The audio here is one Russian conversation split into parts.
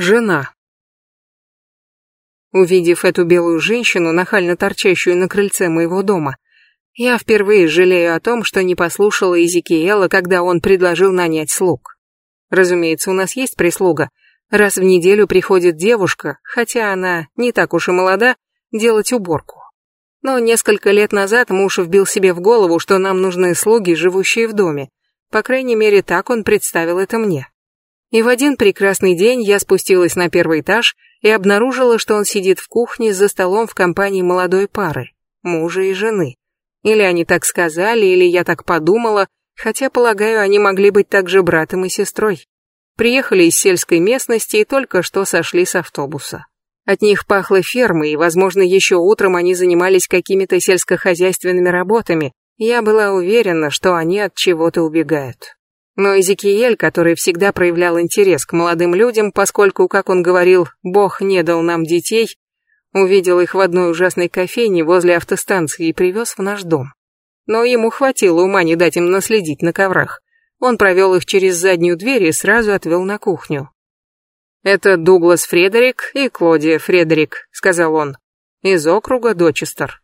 Жена. Увидев эту белую женщину, нахально торчащую на крыльце моего дома, я впервые жалею о том, что не послушала Изикиэла, когда он предложил нанять слуг. Разумеется, у нас есть прислуга. Раз в неделю приходит девушка, хотя она не так уж и молода, делать уборку. Но несколько лет назад муж вбил себе в голову, что нам нужны слуги, живущие в доме. По крайней мере, так он представил это мне. И в один прекрасный день я спустилась на первый этаж и обнаружила, что он сидит в кухне за столом в компании молодой пары, мужа и жены. Или они так сказали, или я так подумала, хотя, полагаю, они могли быть также братом и сестрой. Приехали из сельской местности и только что сошли с автобуса. От них пахло фермой, и, возможно, еще утром они занимались какими-то сельскохозяйственными работами. Я была уверена, что они от чего-то убегают. Но Эзекиель, который всегда проявлял интерес к молодым людям, поскольку, как он говорил, Бог не дал нам детей, увидел их в одной ужасной кофейне возле автостанции и привез в наш дом. Но ему хватило ума не дать им наследить на коврах. Он провел их через заднюю дверь и сразу отвел на кухню. «Это Дуглас Фредерик и Клодия Фредерик», — сказал он, — «из округа Дочестер».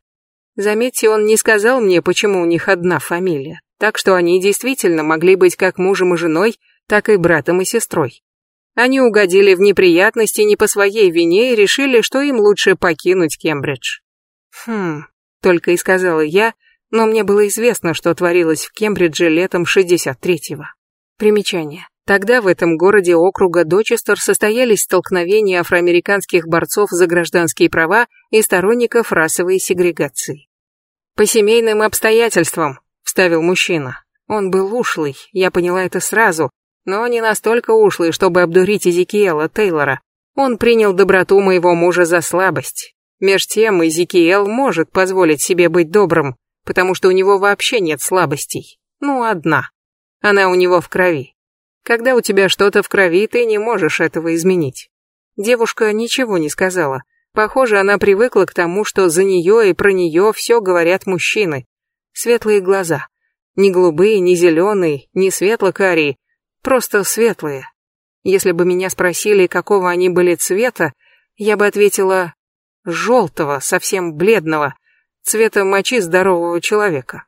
Заметьте, он не сказал мне, почему у них одна фамилия так что они действительно могли быть как мужем и женой, так и братом и сестрой. Они угодили в неприятности не по своей вине и решили, что им лучше покинуть Кембридж. Хм, только и сказала я, но мне было известно, что творилось в Кембридже летом 63-го. Примечание. Тогда в этом городе округа Дочестер состоялись столкновения афроамериканских борцов за гражданские права и сторонников расовой сегрегации. По семейным обстоятельствам, вставил мужчина. Он был ушлый, я поняла это сразу, но не настолько ушлый, чтобы обдурить Изикиэла Тейлора. Он принял доброту моего мужа за слабость. Меж тем Изикиэл может позволить себе быть добрым, потому что у него вообще нет слабостей. Ну, одна. Она у него в крови. Когда у тебя что-то в крови, ты не можешь этого изменить. Девушка ничего не сказала. Похоже, она привыкла к тому, что за нее и про нее все говорят мужчины. Светлые глаза. Не голубые, не зеленые, не светло-карие, просто светлые. Если бы меня спросили, какого они были цвета, я бы ответила желтого, совсем бледного, цвета мочи здорового человека.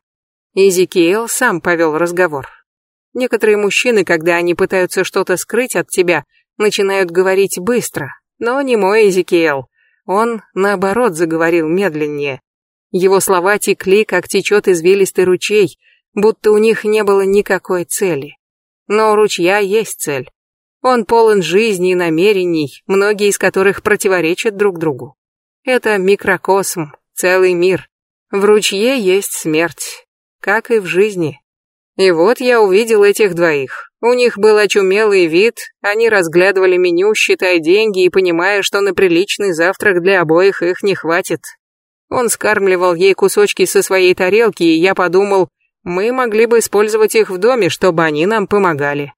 Изикиэл сам повел разговор. Некоторые мужчины, когда они пытаются что-то скрыть от тебя, начинают говорить быстро, но не мой Изикиэл. Он, наоборот, заговорил медленнее, его слова текли, как течет извилистый ручей, будто у них не было никакой цели. Но у ручья есть цель. Он полон жизни и намерений, многие из которых противоречат друг другу. Это микрокосм, целый мир. В ручье есть смерть, как и в жизни. И вот я увидел этих двоих. У них был очумелый вид, они разглядывали меню, считая деньги и понимая, что на приличный завтрак для обоих их не хватит. Он скармливал ей кусочки со своей тарелки, и я подумал, мы могли бы использовать их в доме, чтобы они нам помогали.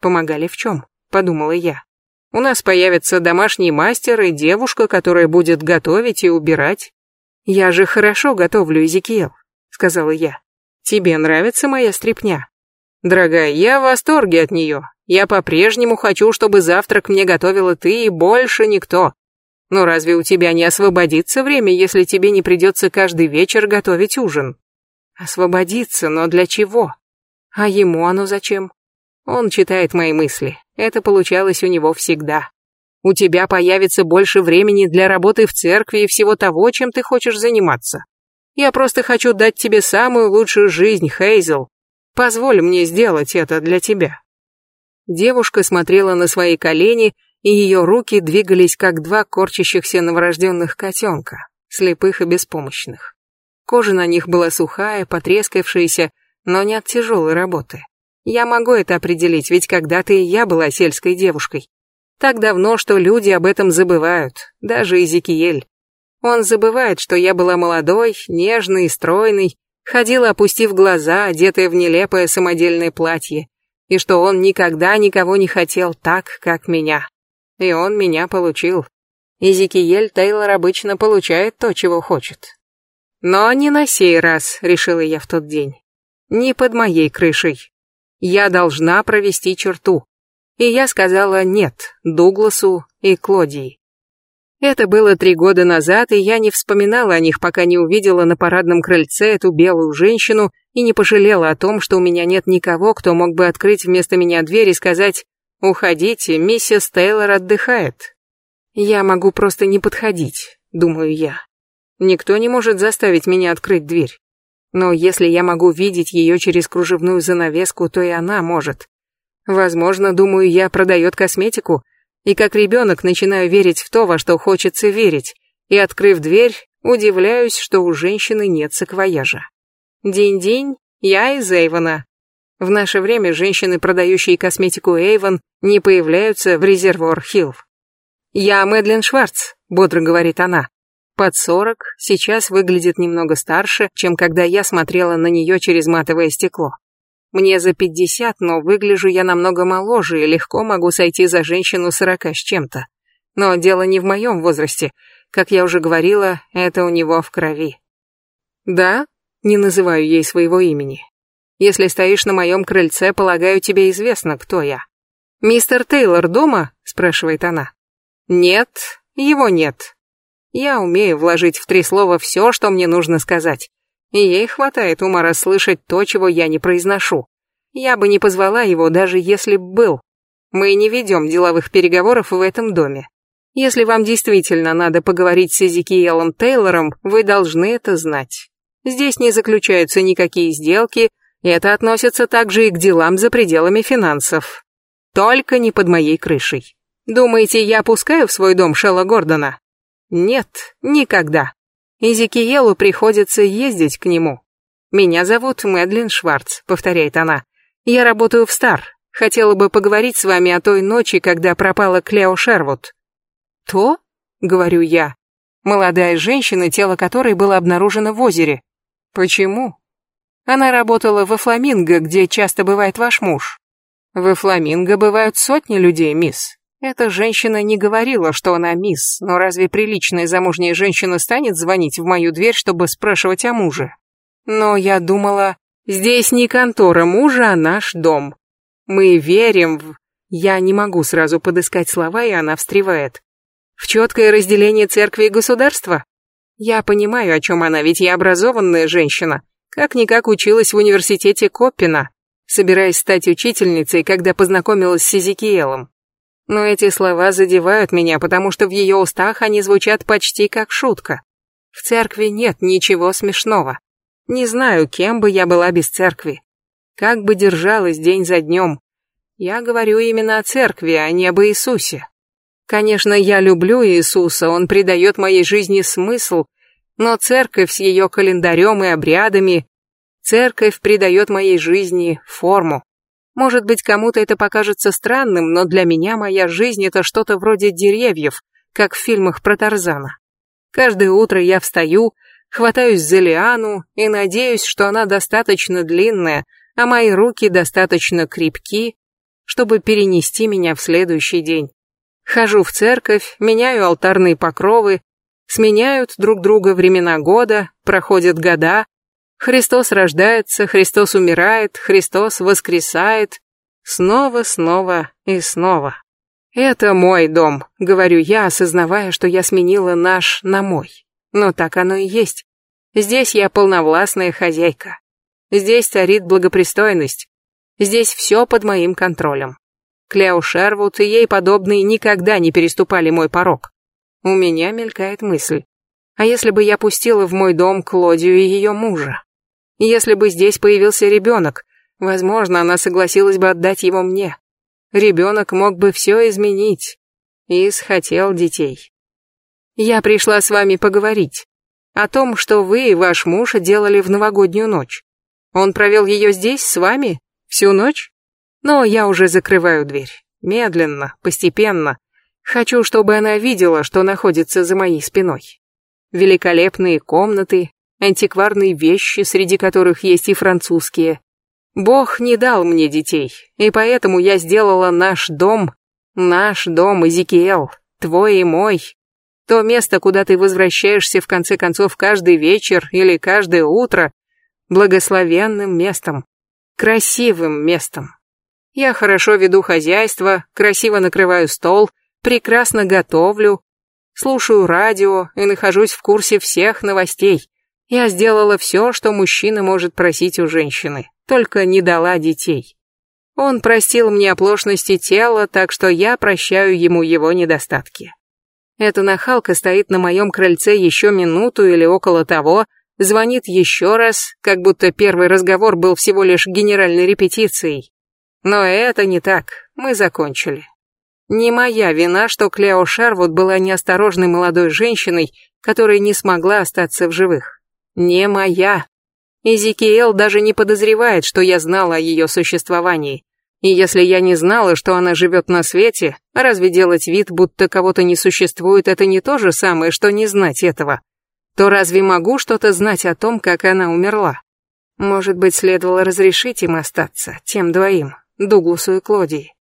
Помогали в чем? Подумала я. У нас появится домашний мастер и девушка, которая будет готовить и убирать. Я же хорошо готовлю, Эзекиэл, сказала я. Тебе нравится моя стряпня? Дорогая, я в восторге от нее. Я по-прежнему хочу, чтобы завтрак мне готовила ты и больше никто. Но разве у тебя не освободится время, если тебе не придется каждый вечер готовить ужин? Освободиться, но для чего? А ему оно зачем? Он читает мои мысли. Это получалось у него всегда. У тебя появится больше времени для работы в церкви и всего того, чем ты хочешь заниматься. Я просто хочу дать тебе самую лучшую жизнь, Хейзел. Позволь мне сделать это для тебя. Девушка смотрела на свои колени и ее руки двигались как два корчащихся новорожденных котенка, слепых и беспомощных. Кожа на них была сухая, потрескавшаяся, но не от тяжелой работы. Я могу это определить, ведь когда-то и я была сельской девушкой. Так давно, что люди об этом забывают, даже Изикиель. Он забывает, что я была молодой, нежной стройной, ходила, опустив глаза, одетая в нелепое самодельное платье, и что он никогда никого не хотел так, как меня. И он меня получил. Изикиель Тейлор обычно получает то, чего хочет. Но не на сей раз, решила я в тот день. Не под моей крышей. Я должна провести черту. И я сказала нет Дугласу и Клодии. Это было три года назад, и я не вспоминала о них, пока не увидела на парадном крыльце эту белую женщину и не пожалела о том, что у меня нет никого, кто мог бы открыть вместо меня дверь и сказать «Уходите, миссис Тейлор отдыхает». Я могу просто не подходить, думаю я. Никто не может заставить меня открыть дверь. Но если я могу видеть ее через кружевную занавеску, то и она может. Возможно, думаю я, продает косметику, и как ребенок начинаю верить в то, во что хочется верить, и, открыв дверь, удивляюсь, что у женщины нет саквояжа. День-день, я из Эйвона. В наше время женщины, продающие косметику Эйвон, не появляются в резервуар Хилл. «Я Мэдлин Шварц», — бодро говорит она. Под сорок, сейчас выглядит немного старше, чем когда я смотрела на нее через матовое стекло. Мне за пятьдесят, но выгляжу я намного моложе и легко могу сойти за женщину сорока с чем-то. Но дело не в моем возрасте. Как я уже говорила, это у него в крови. Да, не называю ей своего имени. Если стоишь на моем крыльце, полагаю, тебе известно, кто я. «Мистер Тейлор дома?» – спрашивает она. Нет, его нет. Я умею вложить в три слова все, что мне нужно сказать. И ей хватает ума расслышать то, чего я не произношу. Я бы не позвала его, даже если б был. Мы не ведем деловых переговоров в этом доме. Если вам действительно надо поговорить с Эзекиелом Тейлором, вы должны это знать. Здесь не заключаются никакие сделки, это относится также и к делам за пределами финансов. Только не под моей крышей. Думаете, я пускаю в свой дом Шелла Гордона? Нет, никогда. Изикиелу приходится ездить к нему. Меня зовут Мэдлин Шварц, повторяет она. Я работаю в Стар. Хотела бы поговорить с вами о той ночи, когда пропала Клео Шервуд. То? Говорю я. Молодая женщина, тело которой было обнаружено в озере. Почему? Она работала во Фламинго, где часто бывает ваш муж. Во Фламинго бывают сотни людей, мисс. Эта женщина не говорила, что она мисс, но разве приличная замужняя женщина станет звонить в мою дверь, чтобы спрашивать о муже? Но я думала, здесь не контора мужа, а наш дом. Мы верим в... Я не могу сразу подыскать слова, и она встревает. В четкое разделение церкви и государства? Я понимаю, о чем она, ведь я образованная женщина. Как-никак училась в университете Коппина, собираясь стать учительницей, когда познакомилась с Сизикиелом. Но эти слова задевают меня, потому что в ее устах они звучат почти как шутка. В церкви нет ничего смешного. Не знаю, кем бы я была без церкви. Как бы держалась день за днем. Я говорю именно о церкви, а не об Иисусе. Конечно, я люблю Иисуса, он придает моей жизни смысл, но церковь с ее календарем и обрядами, церковь придает моей жизни форму. Может быть, кому-то это покажется странным, но для меня моя жизнь это что-то вроде деревьев, как в фильмах про Тарзана. Каждое утро я встаю, хватаюсь за лиану и надеюсь, что она достаточно длинная, а мои руки достаточно крепки, чтобы перенести меня в следующий день. Хожу в церковь, меняю алтарные покровы, сменяют друг друга времена года, проходят года, Христос рождается, Христос умирает, Христос воскресает. Снова, снова и снова. Это мой дом, говорю я, осознавая, что я сменила наш на мой. Но так оно и есть. Здесь я полновластная хозяйка. Здесь царит благопристойность. Здесь все под моим контролем. Клео Шервуд и ей подобные никогда не переступали мой порог. У меня мелькает мысль. А если бы я пустила в мой дом Клодию и ее мужа? Если бы здесь появился ребенок, возможно, она согласилась бы отдать его мне. Ребенок мог бы все изменить. Ис хотел детей. Я пришла с вами поговорить о том, что вы и ваш муж делали в новогоднюю ночь. Он провел ее здесь, с вами, всю ночь? Но я уже закрываю дверь. Медленно, постепенно. Хочу, чтобы она видела, что находится за моей спиной. Великолепные комнаты, антикварные вещи, среди которых есть и французские. Бог не дал мне детей, и поэтому я сделала наш дом, наш дом, Эзекиэл, твой и мой. То место, куда ты возвращаешься в конце концов каждый вечер или каждое утро, благословенным местом, красивым местом. Я хорошо веду хозяйство, красиво накрываю стол, прекрасно готовлю, слушаю радио и нахожусь в курсе всех новостей. Я сделала все, что мужчина может просить у женщины, только не дала детей. Он простил мне оплошности тела, так что я прощаю ему его недостатки. Эта нахалка стоит на моем крыльце еще минуту или около того, звонит еще раз, как будто первый разговор был всего лишь генеральной репетицией. Но это не так, мы закончили. Не моя вина, что Клео Шарвуд была неосторожной молодой женщиной, которая не смогла остаться в живых. Не моя. Изикиэл даже не подозревает, что я знала о ее существовании. И если я не знала, что она живет на свете, разве делать вид, будто кого-то не существует, это не то же самое, что не знать этого? То разве могу что-то знать о том, как она умерла? Может быть, следовало разрешить им остаться, тем двоим, Дугласу и Клодии.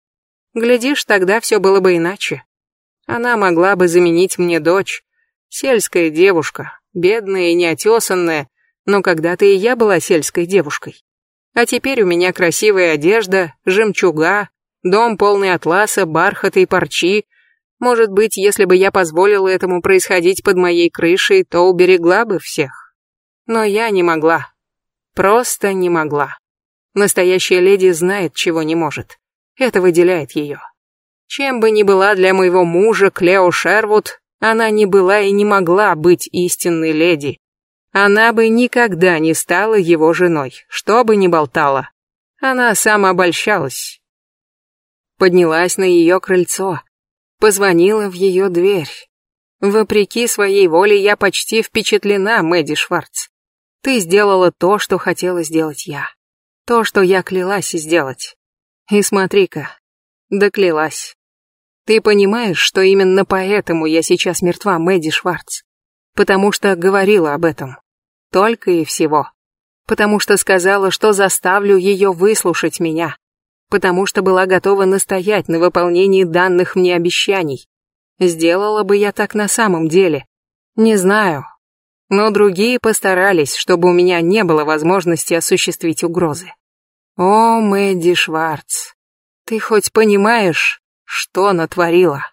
Глядишь, тогда все было бы иначе. Она могла бы заменить мне дочь, сельская девушка, бедная и неотесанная, но когда-то и я была сельской девушкой. А теперь у меня красивая одежда, жемчуга, дом полный атласа, бархата и парчи. Может быть, если бы я позволила этому происходить под моей крышей, то уберегла бы всех. Но я не могла. Просто не могла. Настоящая леди знает, чего не может. Это выделяет ее. Чем бы ни была для моего мужа Клео Шервуд, она не была и не могла быть истинной леди, она бы никогда не стала его женой, что бы ни болтала. Она самообольщалась. Поднялась на ее крыльцо, позвонила в ее дверь. Вопреки своей воле я почти впечатлена, Мэдди Шварц. Ты сделала то, что хотела сделать я. То, что я клялась сделать. И смотри-ка, доклялась. Ты понимаешь, что именно поэтому я сейчас мертва, Мэдди Шварц? Потому что говорила об этом. Только и всего. Потому что сказала, что заставлю ее выслушать меня. Потому что была готова настоять на выполнении данных мне обещаний. Сделала бы я так на самом деле. Не знаю. Но другие постарались, чтобы у меня не было возможности осуществить угрозы. О, Мэдди Шварц, ты хоть понимаешь, что натворила?